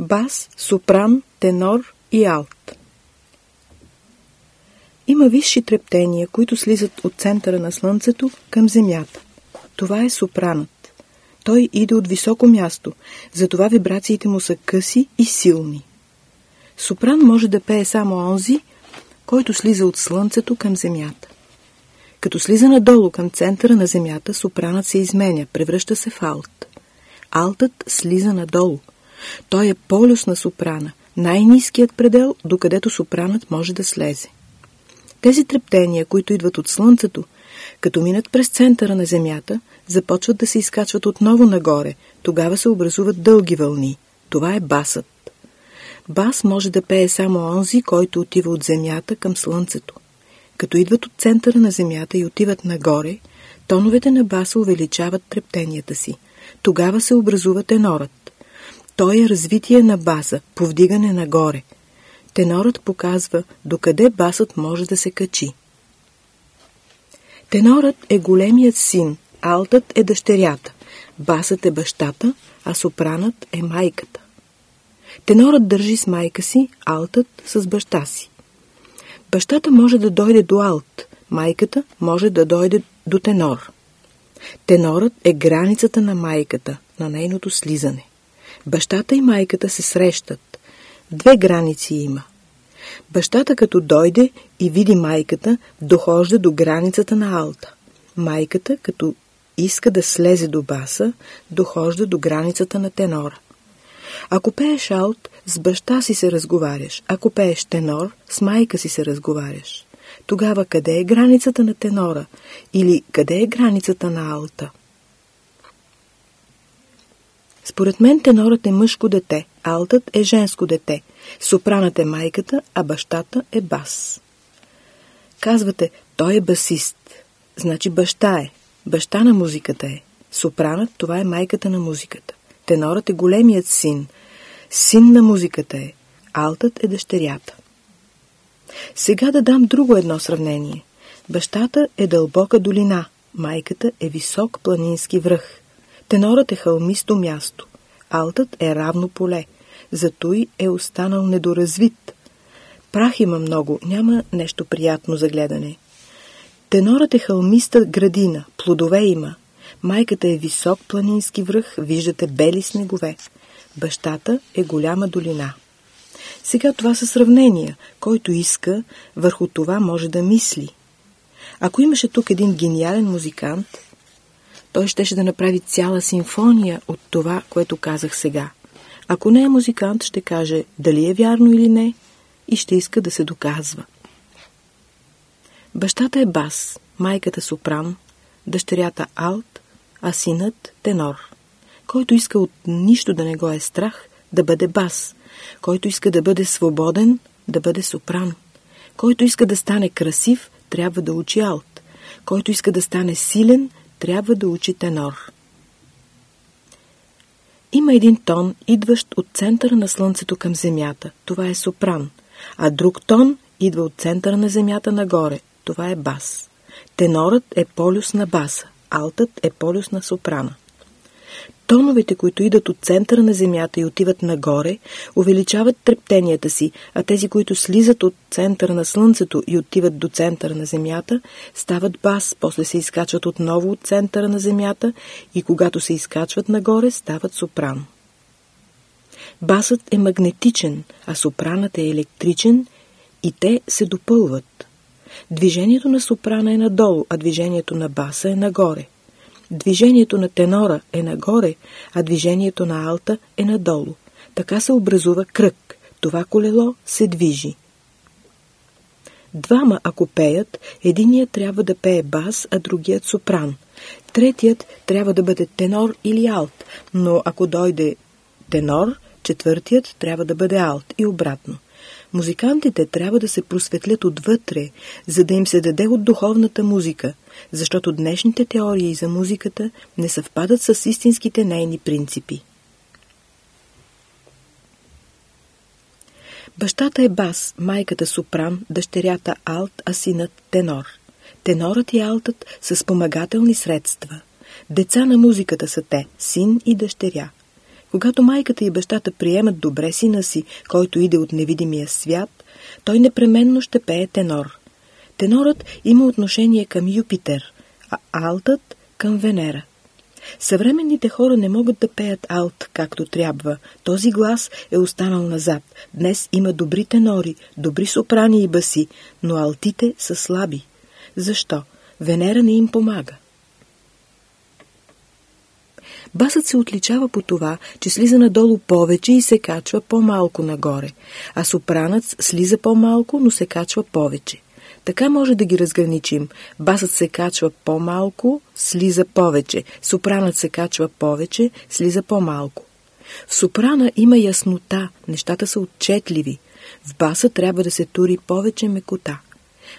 бас, сопран, тенор и алт. Има висши трептения, които слизат от центъра на Слънцето към Земята. Това е сопранът. Той иде от високо място, затова вибрациите му са къси и силни. Сопран може да пее само онзи, който слиза от Слънцето към Земята. Като слиза надолу към центъра на Земята, сопранът се изменя, превръща се в алт. Алтът слиза надолу. Той е полюс на сопрана, най-низкият предел, докъдето сопранът може да слезе. Тези трептения, които идват от Слънцето, като минат през центъра на Земята, започват да се изкачват отново нагоре. Тогава се образуват дълги вълни. Това е басът. Бас може да пее само онзи, който отива от Земята към Слънцето. Като идват от центъра на Земята и отиват нагоре, тоновете на баса увеличават трептенията си. Тогава се образува тенорът. Той е развитие на баса, повдигане нагоре. Тенорът показва докъде басът може да се качи. Тенорът е големият син, алтът е дъщерята, басът е бащата, а сопранът е майката. Тенорът държи с майка си, алтът с баща си. Бащата може да дойде до алт, майката може да дойде до тенор. Тенорът е границата на майката, на нейното слизане. Бащата и майката се срещат. Две граници има. Бащата като дойде и види майката, дохожда до границата на алта. Майката като иска да слезе до баса, дохожда до границата на тенора. Ако пееш алт, с баща си се разговаряш. Ако пееш тенор, с майка си се разговаряш. Тогава къде е границата на тенора? Или къде е границата на алта? Според мен тенорът е мъжко дете, алтът е женско дете, сопранът е майката, а бащата е бас. Казвате, той е басист. Значи баща е. Баща на музиката е. Сопранът, това е майката на музиката. Тенорът е големият син. Син на музиката е. Алтът е дъщерята. Сега да дам друго едно сравнение. Бащата е дълбока долина, майката е висок планински връх. Тенорът е хълмисто място, алтът е равно поле, зато и е останал недоразвит. Прах има много, няма нещо приятно за гледане. Тенорът е хълмиста градина, плодове има. Майката е висок планински връх, виждате бели снегове. Бащата е голяма долина. Сега това са сравнения. Който иска, върху това може да мисли. Ако имаше тук един гениален музикант, той щеше да направи цяла симфония от това, което казах сега. Ако не е музикант, ще каже дали е вярно или не и ще иска да се доказва. Бащата е бас, майката сопран, дъщерята алт, а синът тенор. Който иска от нищо да не го е страх, да бъде бас. Който иска да бъде свободен, да бъде сопран. Който иска да стане красив, трябва да учи алт. Който иска да стане силен, трябва да учи тенор. Има един тон, идващ от центъра на Слънцето към Земята. Това е сопран. А друг тон идва от центъра на Земята нагоре. Това е бас. Тенорът е полюс на баса. Алтът е полюс на сопрана. Тоновете, които идат от центъра на Земята и отиват нагоре, увеличават трептенията си, а тези, които слизат от центъра на Слънцето и отиват до центъра на Земята, стават бас, после се изкачват отново от центъра на Земята и когато се изкачват нагоре, стават сопран. Басът е магнетичен, а сопранът е електричен и те се допълват. Движението на сопрана е надолу, а движението на баса е нагоре. Движението на тенора е нагоре, а движението на алта е надолу. Така се образува кръг. Това колело се движи. Двама, ако пеят, единият трябва да пее бас, а другият сопран. Третият трябва да бъде тенор или алт, но ако дойде тенор, четвъртият трябва да бъде алт и обратно. Музикантите трябва да се просветлят отвътре, за да им се даде от духовната музика, защото днешните теории за музиката не съвпадат с истинските нейни принципи. Бащата е бас, майката сопран, дъщерята алт, а синът тенор. Тенорът и алтът са спомагателни средства. Деца на музиката са те, син и дъщеря. Когато майката и бащата приемат добре сина си, който иде от невидимия свят, той непременно ще пее тенор. Тенорът има отношение към Юпитер, а алтът към Венера. Съвременните хора не могат да пеят алт както трябва. Този глас е останал назад. Днес има добри тенори, добри сопрани и баси, но алтите са слаби. Защо? Венера не им помага. Басът се отличава по това, че слиза надолу повече и се качва по-малко нагоре, а сопранът слиза по-малко, но се качва повече. Така може да ги разграничим. Басът се качва по-малко, слиза повече. Сопранът се качва повече, слиза по-малко. В сопрана има яснота, нещата са отчетливи. В баса трябва да се тури повече мекота.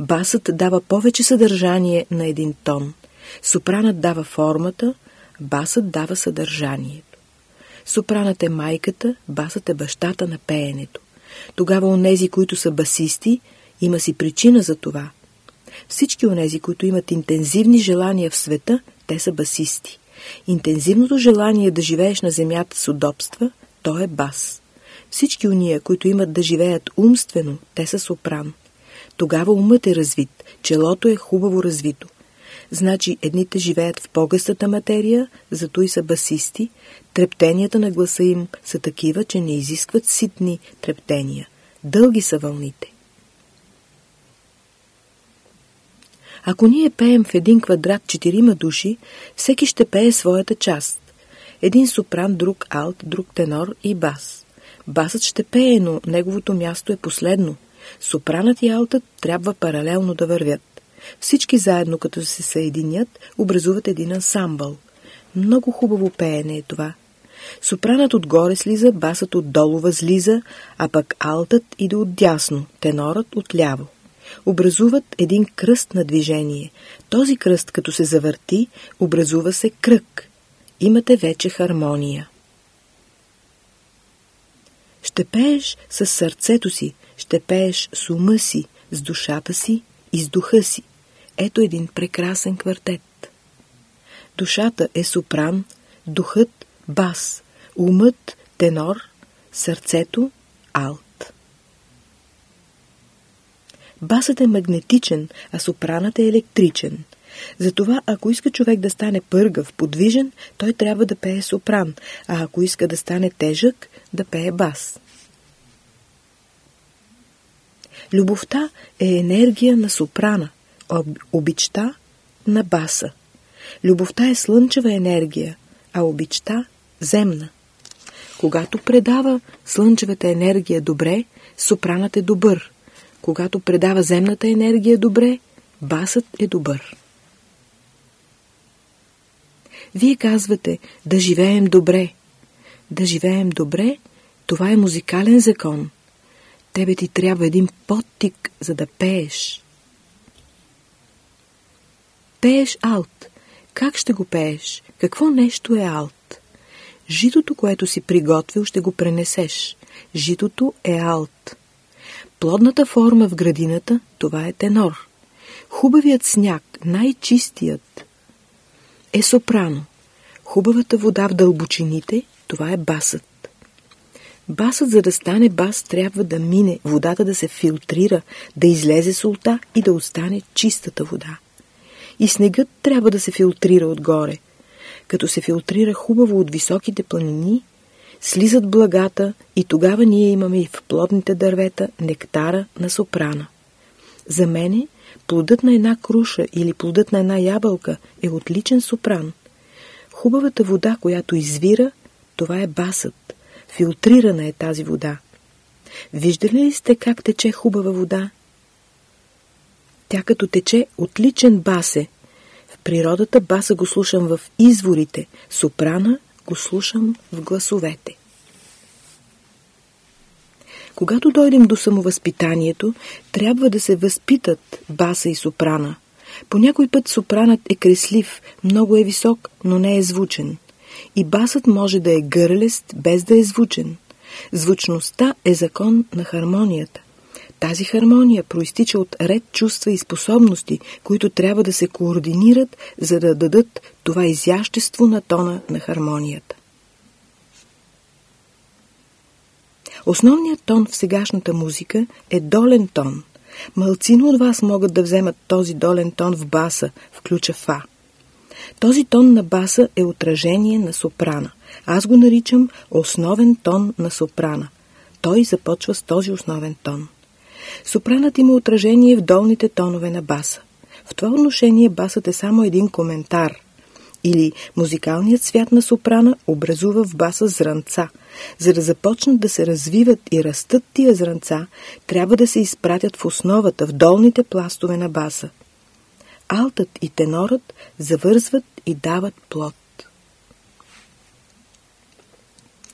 Басът дава повече съдържание на един тон. Сопранът дава формата, басът дава съдържанието. Сопранът е майката, басът е бащата на пеенето. Тогава онези, които са басисти, има си причина за това. Всички онези, които имат интензивни желания в света, те са басисти. Интензивното желание да живееш на земята с удобства, то е бас. Всички уния, които имат да живеят умствено, те са сопран. Тогава умът е развит, челото е хубаво развито. Значи едните живеят в по-гъстата материя, зато и са басисти, трептенията на гласа им са такива, че не изискват ситни трептения. Дълги са вълните. Ако ние пеем в един квадрат четирима души, всеки ще пее своята част. Един сопран, друг алт, друг тенор и бас. Басът ще пее, но неговото място е последно. Сопранът и алтът трябва паралелно да вървят. Всички заедно, като се съединят, образуват един ансамбъл. Много хубаво пеене е това. Сопранът отгоре слиза, басът отдолу възлиза, а пък алтът иде отдясно, тенорът отляво образуват един кръст на движение. Този кръст, като се завърти, образува се кръг. Имате вече хармония. Ще пееш с сърцето си, ще пееш с ума си, с душата си и с духа си. Ето един прекрасен квартет. Душата е сопран, духът – бас, умът – тенор, сърцето – алт. Басът е магнетичен, а сопранът е електричен. Затова, ако иска човек да стане пъргав, подвижен, той трябва да пее сопран, а ако иска да стане тежък, да пее бас. Любовта е енергия на сопрана, обичта на баса. Любовта е слънчева енергия, а обичта – земна. Когато предава слънчевата енергия добре, сопранът е добър, когато предава земната енергия добре, басът е добър. Вие казвате да живеем добре. Да живеем добре, това е музикален закон. Тебе ти трябва един подтик, за да пееш. Пееш алт. Как ще го пееш? Какво нещо е алт? Житото, което си приготвил, ще го пренесеш. Житото е алт. Плодната форма в градината, това е тенор. Хубавият сняг, най-чистият, е сопрано. Хубавата вода в дълбочините, това е басът. Басът, за да стане бас, трябва да мине, водата да се филтрира, да излезе солта и да остане чистата вода. И снегът трябва да се филтрира отгоре. Като се филтрира хубаво от високите планини, слизат благата и тогава ние имаме и в плодните дървета нектара на сопрана. За мене плодът на една круша или плодът на една ябълка е отличен сопран. Хубавата вода, която извира, това е басът. Филтрирана е тази вода. Виждали ли сте как тече хубава вода? Тя като тече отличен басе. В природата баса го слушам в изворите, сопрана го слушам в гласовете. Когато дойдем до самовъзпитанието, трябва да се възпитат баса и сопрана. По някой път сопранът е креслив, много е висок, но не е звучен. И басът може да е гърлест, без да е звучен. Звучността е закон на хармонията. Тази хармония проистича от ред чувства и способности, които трябва да се координират, за да дадат това изящество на тона на хармонията. Основният тон в сегашната музика е долен тон. Малцина от вас могат да вземат този долен тон в баса, в ключа фа. Този тон на баса е отражение на сопрана. Аз го наричам основен тон на сопрана. Той започва с този основен тон. Сопранът има отражение в долните тонове на баса. В това отношение басът е само един коментар. Или музикалният свят на сопрана образува в баса зранца. За да започнат да се развиват и растат тия зранца, трябва да се изпратят в основата, в долните пластове на баса. Алтът и тенорът завързват и дават плод.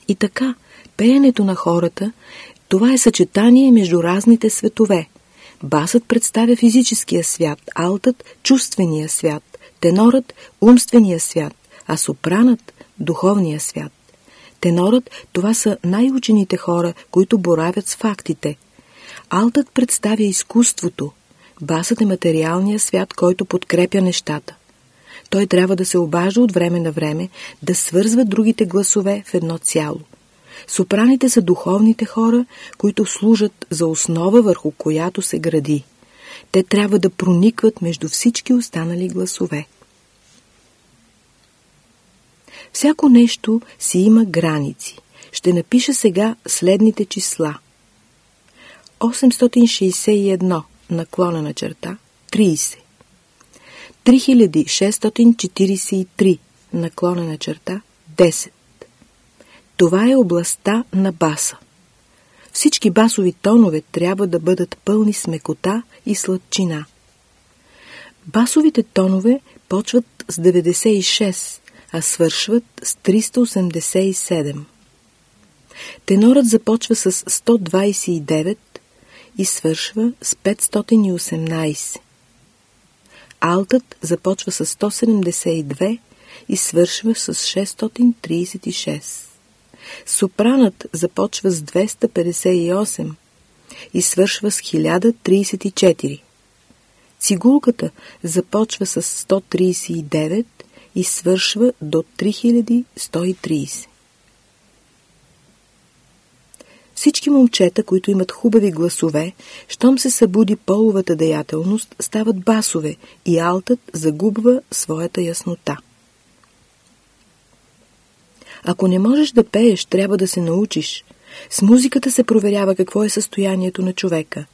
И така, пеенето на хората, това е съчетание между разните светове. Басът представя физическия свят, алтът – чувствения свят, тенорът – умствения свят, а сопранът – духовния свят. Тенорът – това са най-учените хора, които боравят с фактите. Алтът представя изкуството. Басът е материалния свят, който подкрепя нещата. Той трябва да се обажда от време на време, да свързва другите гласове в едно цяло. Сопраните са духовните хора, които служат за основа, върху която се гради. Те трябва да проникват между всички останали гласове. Всяко нещо си има граници. Ще напиша сега следните числа. 861 наклона на черта 30. 3643 наклона на черта 10. Това е областта на баса. Всички басови тонове трябва да бъдат пълни с мекота и сладчина. Басовите тонове почват с 96, а свършват с 387. Тенорът започва с 129 и свършва с 518. Алтът започва с 172 и свършва с 636. Сопранът започва с 258 и свършва с 1034. Цигулката започва с 139 и свършва до 3130. Всички момчета, които имат хубави гласове, щом се събуди половата деятелност, стават басове и алтът загубва своята яснота. Ако не можеш да пееш, трябва да се научиш. С музиката се проверява какво е състоянието на човека.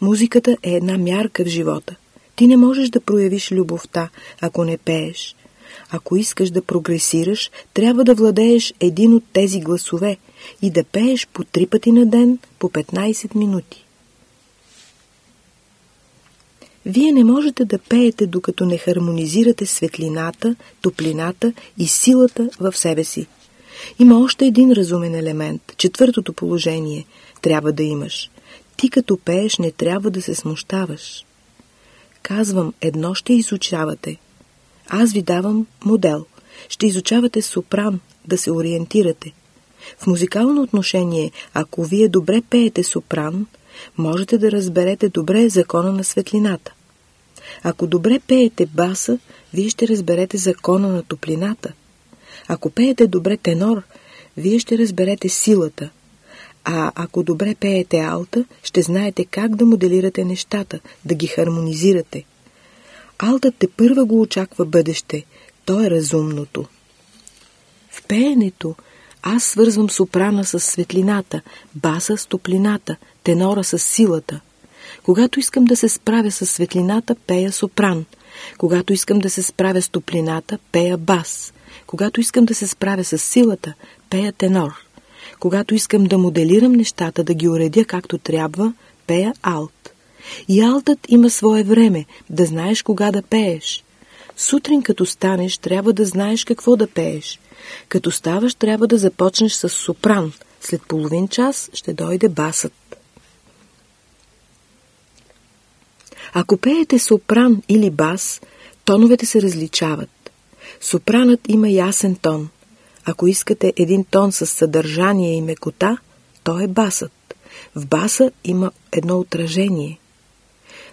Музиката е една мярка в живота. Ти не можеш да проявиш любовта, ако не пееш. Ако искаш да прогресираш, трябва да владееш един от тези гласове и да пееш по три пъти на ден по 15 минути. Вие не можете да пеете, докато не хармонизирате светлината, топлината и силата в себе си. Има още един разумен елемент. Четвъртото положение трябва да имаш. Ти като пееш не трябва да се смущаваш. Казвам, едно ще изучавате. Аз ви давам модел. Ще изучавате сопран, да се ориентирате. В музикално отношение, ако вие добре пеете сопран, можете да разберете добре закона на светлината. Ако добре пеете баса, вие ще разберете закона на топлината. Ако пеете добре тенор, вие ще разберете силата. А ако добре пеете алта, ще знаете как да моделирате нещата, да ги хармонизирате. Алтът те първа го очаква бъдеще. То е разумното. В пеенето аз свързвам сопрана с светлината, баса с топлината, тенора с силата. Когато искам да се справя с светлината, пея сопран. Когато искам да се справя с топлината, пея бас. Когато искам да се справя с силата, пея тенор. Когато искам да моделирам нещата, да ги уредя както трябва, пея алт. И алтът има свое време, да знаеш кога да пееш. Сутрин като станеш, трябва да знаеш какво да пееш. Като ставаш, трябва да започнеш с сопран. След половин час ще дойде басът. Ако пеете сопран или бас, тоновете се различават. Сопранът има ясен тон. Ако искате един тон с съдържание и мекота, то е басът. В баса има едно отражение.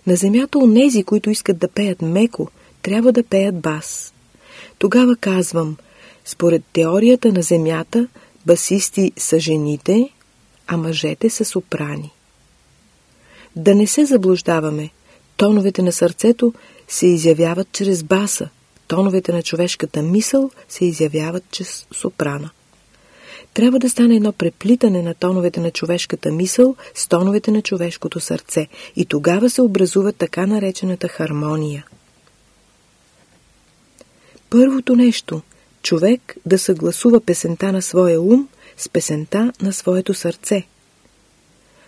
На земята онези, които искат да пеят меко, трябва да пеят бас. Тогава казвам, според теорията на земята, басисти са жените, а мъжете са сопрани. Да не се заблуждаваме. Тоновете на сърцето се изявяват чрез баса, тоновете на човешката мисъл се изявяват чрез сопрана. Трябва да стане едно преплитане на тоновете на човешката мисъл с тоновете на човешкото сърце и тогава се образува така наречената хармония. Първото нещо – човек да съгласува песента на своя ум с песента на своето сърце.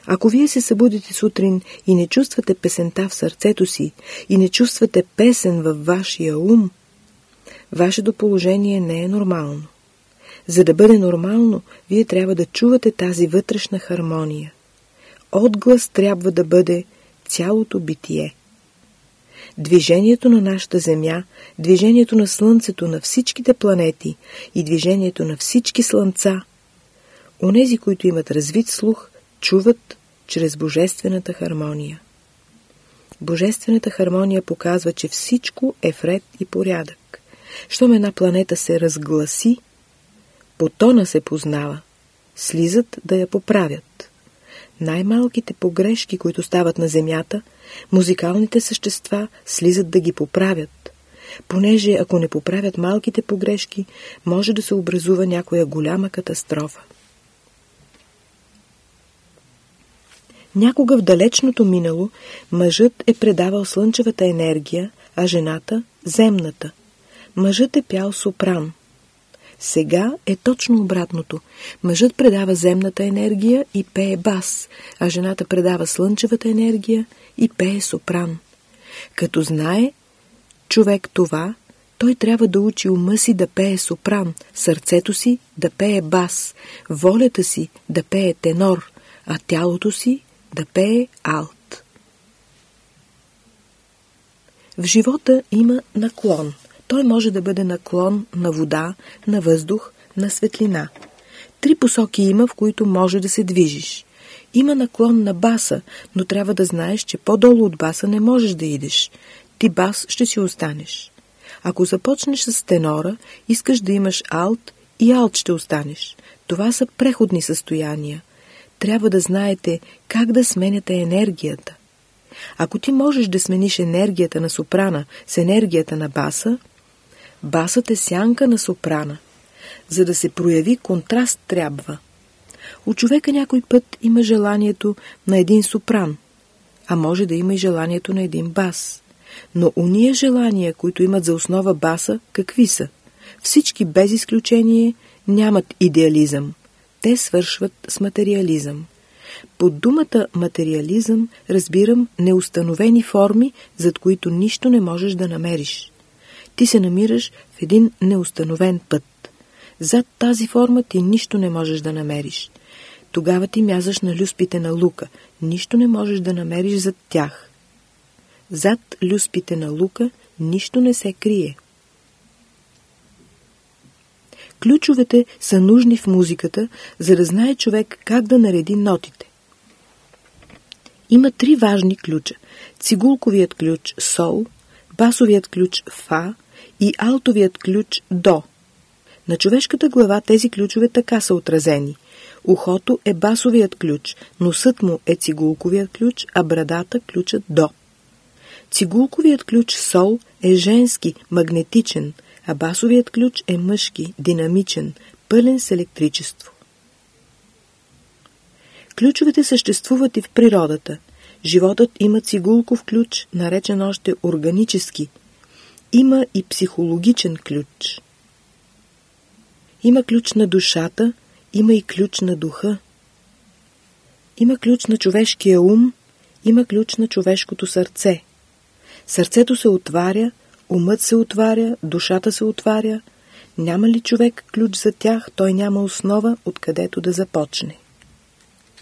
Ако вие се събудите сутрин и не чувствате песента в сърцето си и не чувствате песен във вашия ум, вашето положение не е нормално. За да бъде нормално, вие трябва да чувате тази вътрешна хармония. Отглас трябва да бъде цялото битие. Движението на нашата Земя, движението на Слънцето, на всичките планети и движението на всички слънца, онези, които имат развит слух, чуват чрез божествената хармония. Божествената хармония показва, че всичко е вред и порядък. Щом една планета се разгласи, по тона се познава. Слизат да я поправят. Най-малките погрешки, които стават на Земята, музикалните същества слизат да ги поправят. Понеже ако не поправят малките погрешки, може да се образува някоя голяма катастрофа. Някога в далечното минало мъжът е предавал слънчевата енергия, а жената – земната. Мъжът е пял сопран. Сега е точно обратното. Мъжът предава земната енергия и пее бас, а жената предава слънчевата енергия и пее сопран. Като знае човек това, той трябва да учи ума си да пее сопран, сърцето си да пее бас, волята си да пее тенор, а тялото си да пее алт. В живота има наклон. Той може да бъде наклон на вода, на въздух, на светлина. Три посоки има, в които може да се движиш. Има наклон на баса, но трябва да знаеш, че по-долу от баса не можеш да идеш. Ти бас ще си останеш. Ако започнеш с тенора, искаш да имаш алт и алт ще останеш. Това са преходни състояния трябва да знаете как да сменяте енергията. Ако ти можеш да смениш енергията на сопрана с енергията на баса, басът е сянка на сопрана. За да се прояви контраст трябва. У човека някой път има желанието на един сопран, а може да има и желанието на един бас. Но уния желания, които имат за основа баса, какви са? Всички без изключение нямат идеализъм те свършват с материализъм. Под думата материализъм разбирам неустановени форми, зад които нищо не можеш да намериш. Ти се намираш в един неустановен път. Зад тази форма ти нищо не можеш да намериш. Тогава ти мязаш на люспите на лука. Нищо не можеш да намериш зад тях. Зад люспите на лука нищо не се крие. Ключовете са нужни в музиката, за да знае човек как да нареди нотите. Има три важни ключа. Цигулковият ключ Сол, басовият ключ Фа и алтовият ключ До. На човешката глава тези ключове така са отразени. Ухото е басовият ключ, носът му е цигулковият ключ, а брадата ключът До. Цигулковият ключ Сол е женски, магнетичен – а басовият ключ е мъжки, динамичен, пълен с електричество. Ключовете съществуват и в природата. Животът има цигулков ключ, наречен още органически. Има и психологичен ключ. Има ключ на душата, има и ключ на духа. Има ключ на човешкия ум, има ключ на човешкото сърце. Сърцето се отваря, Умът се отваря, душата се отваря. Няма ли човек ключ за тях, той няма основа, откъдето да започне.